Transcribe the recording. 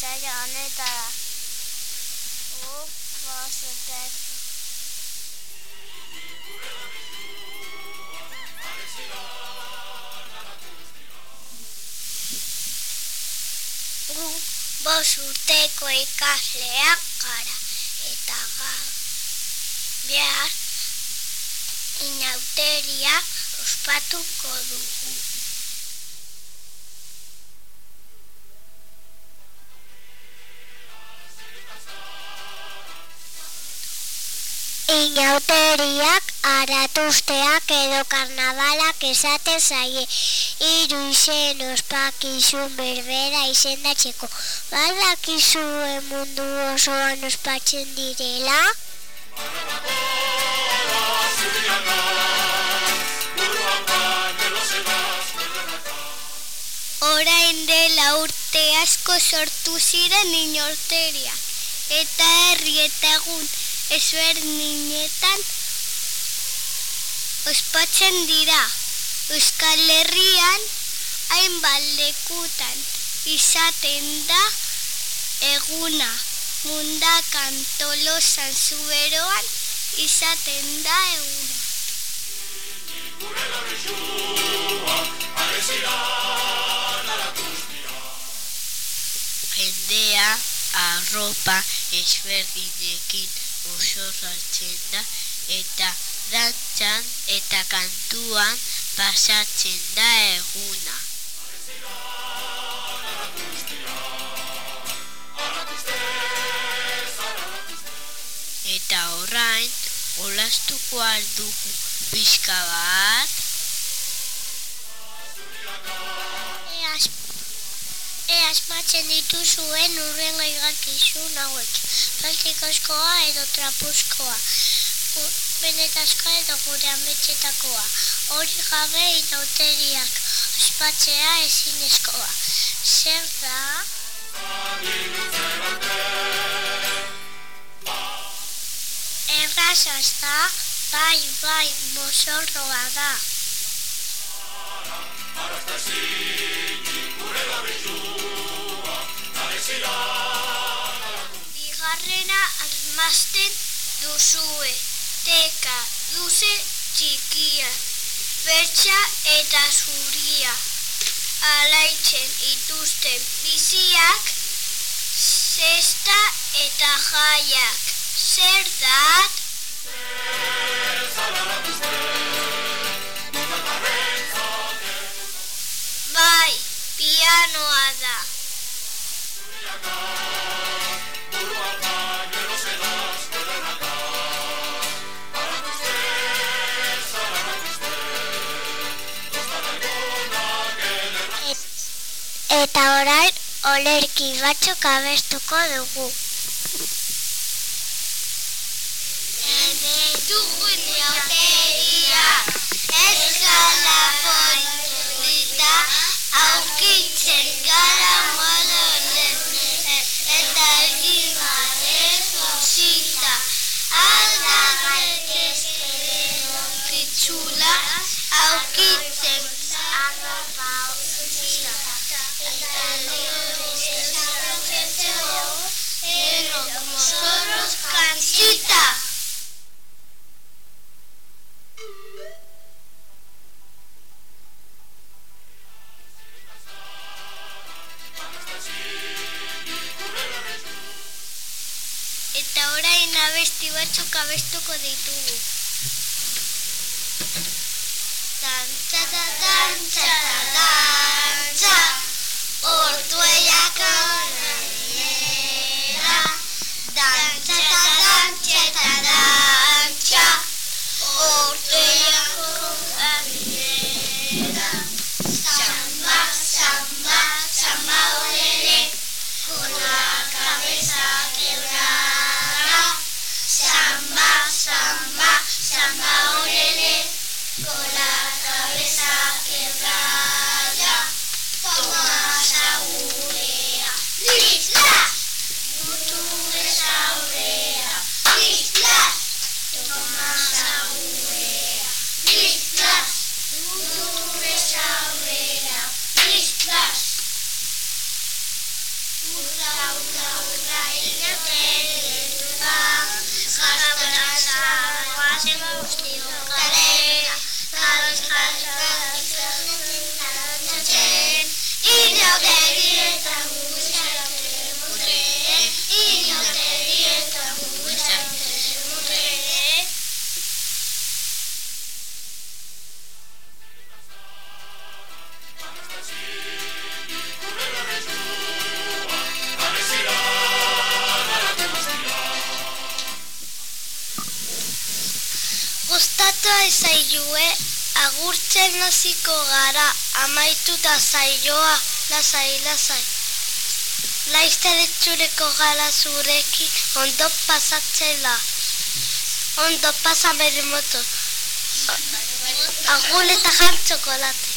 zeige honetara. Uf, bozutek. Gu, bozuteko ikasleak gara, eta gara, inauteria ospatuko dugu. Inauteriak aratuzteak edo karnabalak esaten zaie. Iru izen ospakizun berbera izendatzeko. Badakizue mundu osoan ospatzen direla? Orain dela urte asko sortu ziren inorteria eta herri eta egun ezberdinetan ospatzen dira. Euskal Herrian hainbat lekutan izaten da eguna mundakan tolosan zuberoan izaten da eguna. Jendea arropa ezberdinekin osorratzen da eta dantzan eta kantuan pasatzen da eguna. Eta orain, olastuko aldugu pixka bat, eaz matzen dituzuen urrengo igakizun hauek. Plastikoskoa edo trapuzkoa. Benetazkoa edo gure ametxetakoa. Hori gabe inauteriak ospatzea ezinezkoa. Zer da? Erraza ez da, bai, bai, mozorroa da. Bigarrena armazten duzue, teka, duze txikia, bertxa eta zuria. Alaitzen ituzten biziak, zesta eta jaiak. Zer dat? Eta orain olerki batzuk abestuko dugu. Dugun jauteria, eskala polita, aukitzen gara modonen, eta egin garez osita, aldaket ezkeren okitzula, aukitzen abesti batzuk abestuko ditugu. Dantza da dantza がいなくて zailue, agurtzen hasiko gara, amaituta zaioa, lasai, lasai. Laizter etxureko gara zureki, ondo pasatzela. Ondo pasa bere moto. Agur eta jan txokolate.